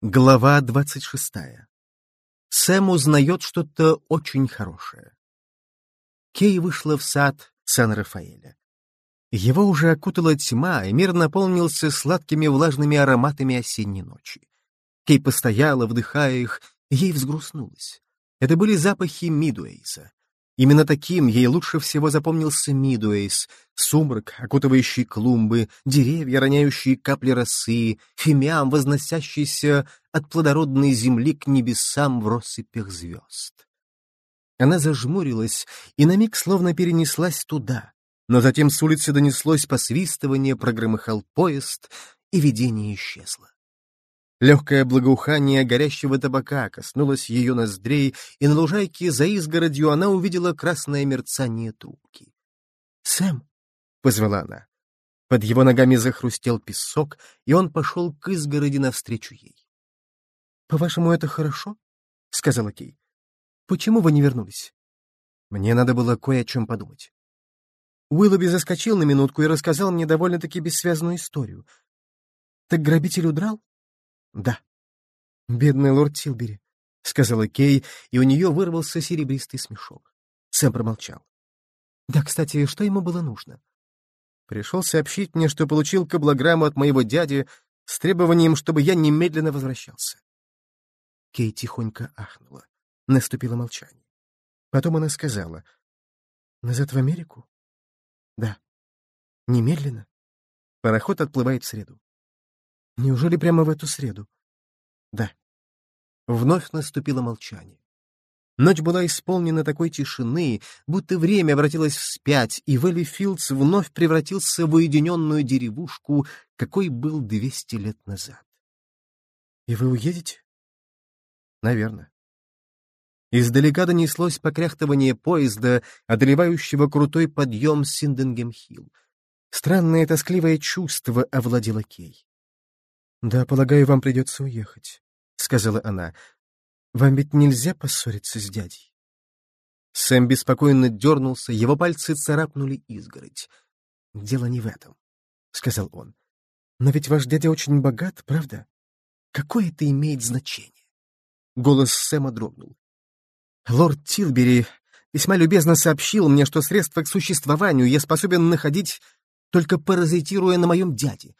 Глава двадцать шестая. Сэм узнает что-то очень хорошее. Кей вышла в сад Сан-Рафаэля. Его уже окутала тьма, и мир наполнился сладкими влажными ароматами осенней ночи. Кей постояла, вдыхая их, ей взгрустнулось. Это были запахи Мидуэйса. Именно таким ей лучше всего запомнился Мидуэйс, сумрак, окутывающий клумбы, деревья, роняющие капли росы, фимиам, возносящийся от плодородной земли к небесам в россыпях звезд. Она зажмурилась и на миг словно перенеслась туда, но затем с улицы донеслось посвистывание, прогромыхал поезд, и видение исчезло. Легкое благоухание горящего табака коснулось ее ноздрей, и на лужайке за изгородью она увидела красное мерцание трубки. «Сэм!» — позвала она. Под его ногами захрустел песок, и он пошел к изгороди навстречу ей. «По-вашему, это хорошо?» — сказала Кей. «Почему вы не вернулись?» Мне надо было кое о чем подумать. Уиллоби заскочил на минутку и рассказал мне довольно-таки бессвязную историю. «Так грабитель удрал?» Да. Бедный лорд Тилбери, — сказала Кей, и у нее вырвался серебристый смешок. Сэм промолчал. Да, кстати, что ему было нужно? Пришел сообщить мне, что получил каблограмму от моего дяди с требованием, чтобы я немедленно возвращался. Кей тихонько ахнула. Наступило молчание. Потом она сказала. «Назад в Америку?» «Да». «Немедленно?» Пароход отплывает в среду. Неужели прямо в эту среду? Да. Вновь наступило молчание. Ночь была исполнена такой тишины, будто время обратилось вспять, и Вэлли Филдс вновь превратился в уединенную деревушку, какой был двести лет назад. «И вы уедете?» «Наверное». Издалека донеслось покряхтывание поезда, одолевающего крутой подъем Синденгем-Хилл. Странное тоскливое чувство овладело Кей. «Да, полагаю, вам придется уехать», — сказала она. «Вам ведь нельзя поссориться с дядей?» Сэм беспокойно дернулся, его пальцы царапнули изгородь. «Дело не в этом», — сказал он. «Но ведь ваш дядя очень богат, правда? Какое это имеет значение?» Голос Сэма дрогнул. «Лорд Тилбери весьма любезно сообщил мне, что средства к существованию я способен находить, только паразитируя на моем дяде.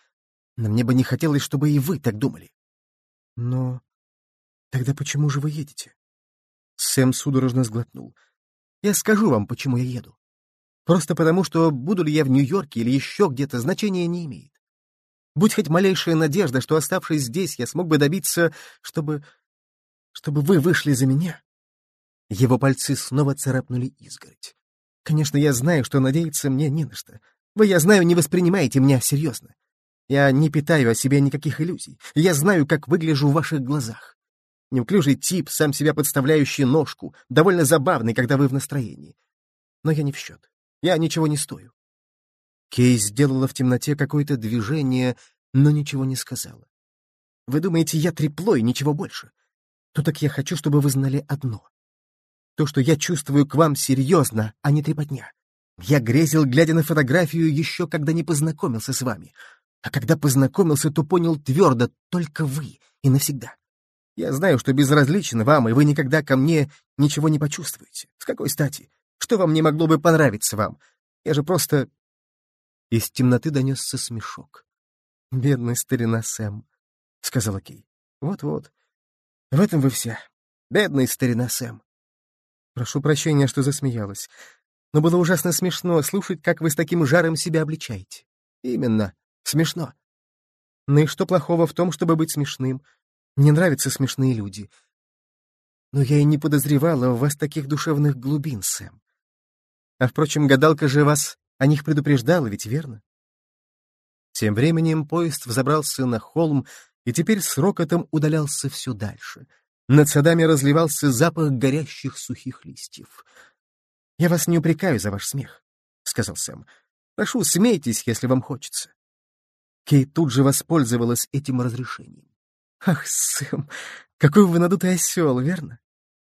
Но мне бы не хотелось, чтобы и вы так думали. Но тогда почему же вы едете? Сэм судорожно сглотнул. Я скажу вам, почему я еду. Просто потому, что буду ли я в Нью-Йорке или еще где-то, значения не имеет. Будь хоть малейшая надежда, что, оставшись здесь, я смог бы добиться, чтобы... чтобы вы вышли за меня. Его пальцы снова царапнули изгородь. Конечно, я знаю, что надеяться мне не на что. Вы, я знаю, не воспринимаете меня серьезно. Я не питаю о себе никаких иллюзий. Я знаю, как выгляжу в ваших глазах. Неуклюжий тип, сам себя подставляющий ножку, довольно забавный, когда вы в настроении. Но я не в счет. Я ничего не стою. Кей сделала в темноте какое-то движение, но ничего не сказала. Вы думаете, я трепло и ничего больше? То так я хочу, чтобы вы знали одно. То, что я чувствую к вам серьезно, а не трепотня. Я грезил, глядя на фотографию, еще когда не познакомился с вами. А когда познакомился, то понял твердо только вы и навсегда. Я знаю, что безразлично вам, и вы никогда ко мне ничего не почувствуете. С какой стати? Что вам не могло бы понравиться вам? Я же просто...» Из темноты донесся смешок. «Бедный старина Сэм», — сказала Кей. «Вот-вот. В этом вы вся. Бедный старина Сэм». Прошу прощения, что засмеялась. Но было ужасно смешно слушать, как вы с таким жаром себя обличаете. Именно. Смешно. Ну и что плохого в том, чтобы быть смешным? Мне нравятся смешные люди. Но я и не подозревала в вас таких душевных глубин, Сэм. А, впрочем, гадалка же вас о них предупреждала, ведь верно? Тем временем поезд взобрался на холм и теперь с рокотом удалялся все дальше. Над садами разливался запах горящих сухих листьев. «Я вас не упрекаю за ваш смех», — сказал Сэм. «Прошу, смейтесь, если вам хочется». Кей тут же воспользовалась этим разрешением. «Ах, Сэм, какой вы надутый осел, верно?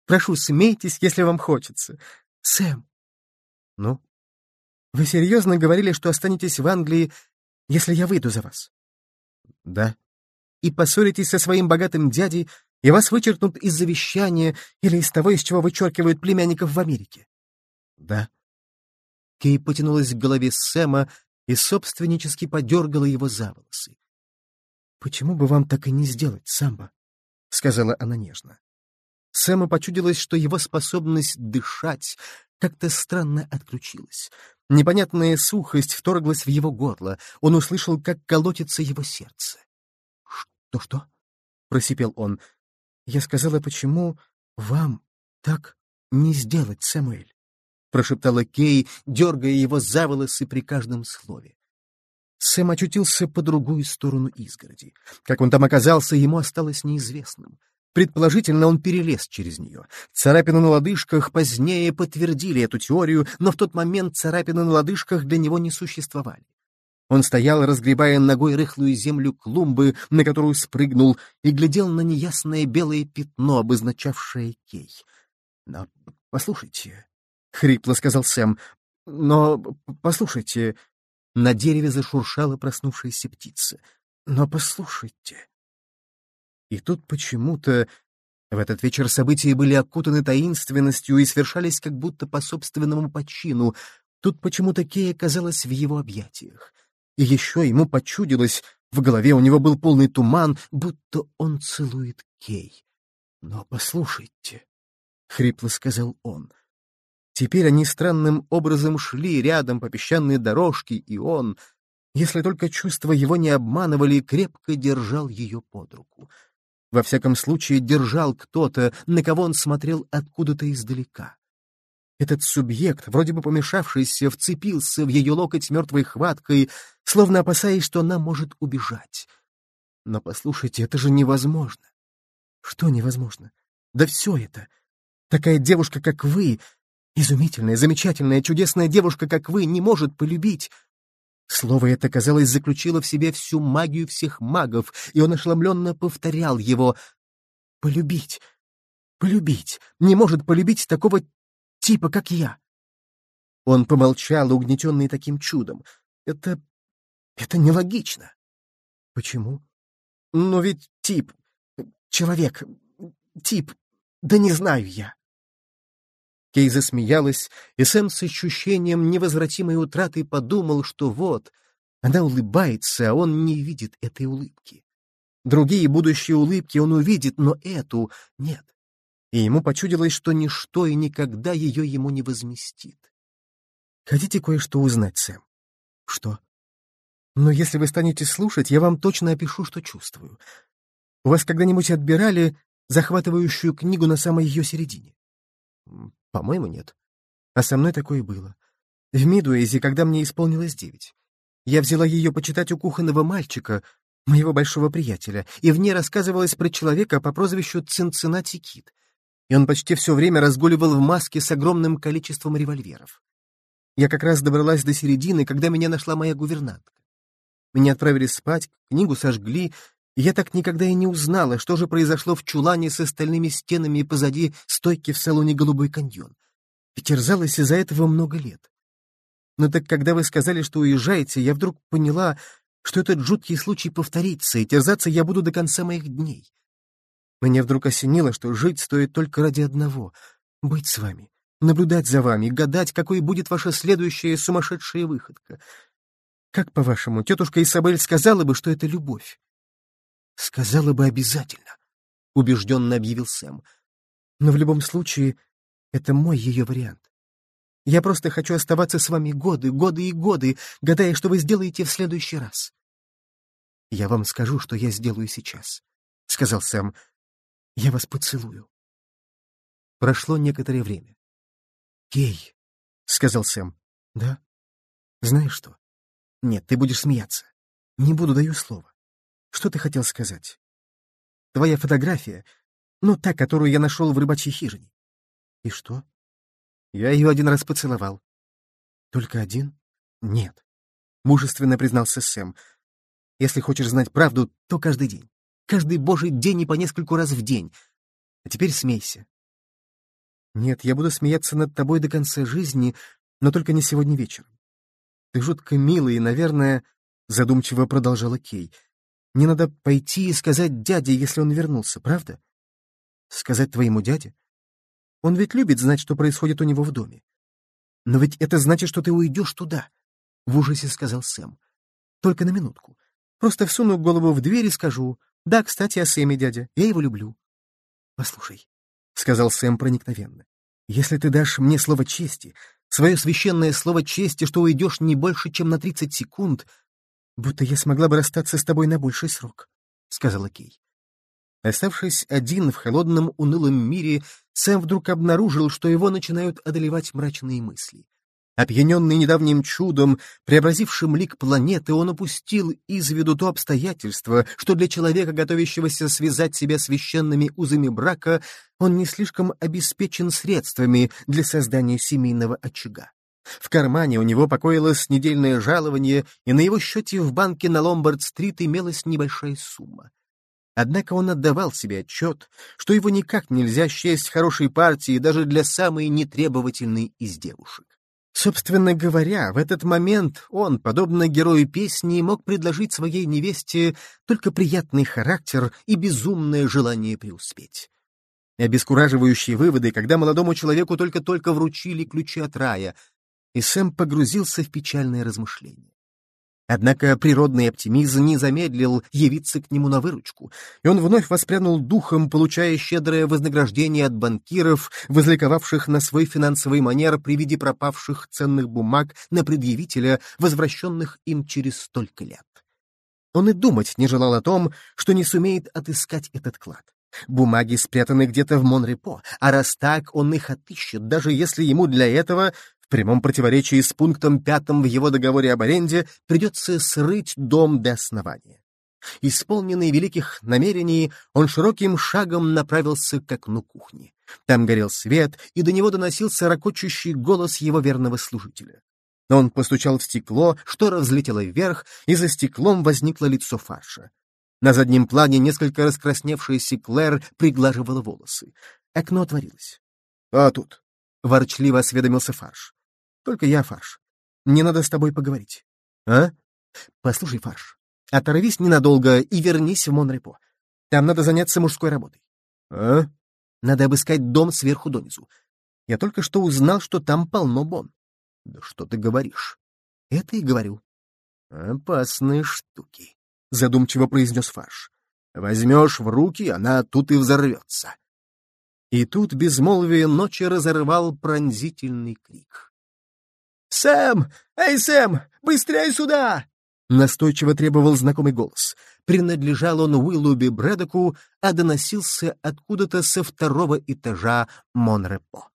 Прошу, смейтесь, если вам хочется. Сэм!» «Ну?» «Вы серьезно говорили, что останетесь в Англии, если я выйду за вас?» «Да». и поссоритесь со своим богатым дядей, и вас вычеркнут из завещания или из того, из чего вычеркивают племянников в Америке. Да. Кей потянулась к голове Сэма и собственнически подергала его за волосы. «Почему бы вам так и не сделать, Самбо?» — сказала она нежно. Сэму почудилось, что его способность дышать как-то странно отключилась. Непонятная сухость вторглась в его горло. Он услышал, как колотится его сердце. «Что-что?» — просипел он. «Я сказала, почему вам так не сделать, Сэмуэль?» — прошептала Кей, дергая его за волосы при каждом слове. Сэм очутился по другую сторону изгороди. Как он там оказался, ему осталось неизвестным. Предположительно, он перелез через нее. Царапины на лодыжках позднее подтвердили эту теорию, но в тот момент царапины на лодыжках для него не существовали. Он стоял, разгребая ногой рыхлую землю клумбы, на которую спрыгнул, и глядел на неясное белое пятно, обозначавшее Кей. — Но послушайте, — хрипло сказал Сэм, — но послушайте... На дереве зашуршала проснувшаяся птица. — Но послушайте... И тут почему-то в этот вечер события были окутаны таинственностью и свершались как будто по собственному почину. Тут почему-то Кей оказалась в его объятиях. И еще ему почудилось, в голове у него был полный туман, будто он целует Кей. «Но послушайте», — хрипло сказал он, — Теперь они странным образом шли рядом по песчаной дорожке, и он, если только чувства его не обманывали, крепко держал ее под руку. Во всяком случае, держал кто-то, на кого он смотрел откуда-то издалека. Этот субъект, вроде бы помешавшийся, вцепился в ее локоть мертвой хваткой, словно опасаясь, что она может убежать. Но послушайте, это же невозможно. Что невозможно? Да все это. Такая девушка, как вы, изумительная, замечательная, чудесная девушка, как вы, не может полюбить. Слово это, казалось, заключило в себе всю магию всех магов, и он ошеломленно повторял его. «Полюбить! Полюбить! Не может полюбить такого типа, как я. Он помолчал, угнетенный таким чудом. Это... это нелогично. Почему? Ну ведь тип, человек, тип, да не знаю я. Кей засмеялась, и Сэм с ощущением невозвратимой утраты подумал, что вот, она улыбается, а он не видит этой улыбки. Другие будущие улыбки он увидит, но эту нет и ему почудилось, что ничто и никогда ее ему не возместит. Хотите кое-что узнать, Сэм? Что? Но если вы станете слушать, я вам точно опишу, что чувствую. У вас когда-нибудь отбирали захватывающую книгу на самой ее середине? По-моему, нет. А со мной такое было. В Мидуэйзе, когда мне исполнилось девять. Я взяла ее почитать у кухонного мальчика, моего большого приятеля, и в ней рассказывалось про человека по прозвищу Цинциннати Кит и он почти все время разгуливал в маске с огромным количеством револьверов. Я как раз добралась до середины, когда меня нашла моя гувернантка. Меня отправили спать, книгу сожгли, я так никогда и не узнала, что же произошло в чулане с остальными стенами позади стойки в салоне «Голубой каньон». И терзалась из-за этого много лет. Но так когда вы сказали, что уезжаете, я вдруг поняла, что этот жуткий случай повторится, и терзаться я буду до конца моих дней. Мне вдруг осенило, что жить стоит только ради одного — быть с вами, наблюдать за вами, гадать, какой будет ваша следующая сумасшедшая выходка. Как, по-вашему, тетушка Изабель сказала бы, что это любовь? Сказала бы обязательно, — убежденно объявил Сэм. Но в любом случае, это мой ее вариант. Я просто хочу оставаться с вами годы, годы и годы, гадая, что вы сделаете в следующий раз. Я вам скажу, что я сделаю сейчас, — сказал Сэм. Я вас поцелую. Прошло некоторое время. «Кей», — сказал Сэм. «Да? Знаешь что? Нет, ты будешь смеяться. Не буду, даю слово. Что ты хотел сказать? Твоя фотография, ну, та, которую я нашел в рыбачьей хижине. И что? Я ее один раз поцеловал. Только один? Нет. Мужественно признался Сэм. Если хочешь знать правду, то каждый день. Каждый божий день и по нескольку раз в день. А теперь смейся. Нет, я буду смеяться над тобой до конца жизни, но только не сегодня вечером. Ты жутко милый и, наверное, задумчиво продолжала Кей. Мне надо пойти и сказать дяде, если он вернулся, правда? Сказать твоему дяде? Он ведь любит знать, что происходит у него в доме. Но ведь это значит, что ты уйдешь туда, — в ужасе сказал Сэм. Только на минутку. Просто всуну голову в дверь и скажу, да, кстати, о Сэме, дядя, я его люблю. Послушай, — сказал Сэм проникновенно, — если ты дашь мне слово чести, свое священное слово чести, что уйдешь не больше, чем на тридцать секунд, будто я смогла бы расстаться с тобой на больший срок, — сказала Кей. Оставшись один в холодном, унылом мире, Сэм вдруг обнаружил, что его начинают одолевать мрачные мысли. Опьяненный недавним чудом, преобразившим лик планеты, он упустил из виду то обстоятельство, что для человека, готовящегося связать себя священными узами брака, он не слишком обеспечен средствами для создания семейного очага. В кармане у него покоилось недельное жалование, и на его счете в банке на Ломбард-стрит имелась небольшая сумма. Однако он отдавал себе отчет, что его никак нельзя счесть хорошей партией даже для самой нетребовательной из девушек. Собственно говоря, в этот момент он, подобно герою песни, мог предложить своей невесте только приятный характер и безумное желание преуспеть. Обескураживающие выводы, когда молодому человеку только-только вручили ключи от рая, и Сэм погрузился в печальное размышление. Однако природный оптимизм не замедлил явиться к нему на выручку, и он вновь воспрянул духом, получая щедрое вознаграждение от банкиров, возликовавших на свой финансовый манер при виде пропавших ценных бумаг на предъявителя, возвращенных им через столько лет. Он и думать не желал о том, что не сумеет отыскать этот клад. Бумаги спрятаны где-то в Монрепо, а раз так, он их отыщет, даже если ему для этого в прямом противоречии с пунктом пятым в его договоре об аренде придется срыть дом до основания. Исполненный великих намерений, он широким шагом направился к окну кухни. Там горел свет, и до него доносился ракочущий голос его верного служителя. Он постучал в стекло, штора взлетела вверх, и за стеклом возникло лицо фарша. На заднем плане несколько раскрасневшаяся Клэр приглаживала волосы. Окно отворилось. — А тут? — ворчливо осведомился фарш. Только я, Фарш. Мне надо с тобой поговорить. А? Послушай, Фарш, оторвись ненадолго и вернись в Монрепо. Там надо заняться мужской работой. А? Надо обыскать дом сверху донизу. Я только что узнал, что там полно бон. Да что ты говоришь? Это и говорю. Опасные штуки, задумчиво произнес Фарш. Возьмешь в руки, она тут и взорвется. И тут безмолвие ночи разорвал пронзительный крик. «Сэм! Эй, Сэм! Быстрее сюда!» Настойчиво требовал знакомый голос. Принадлежал он Уиллуби Брэдоку, а доносился откуда-то со второго этажа Монрепо.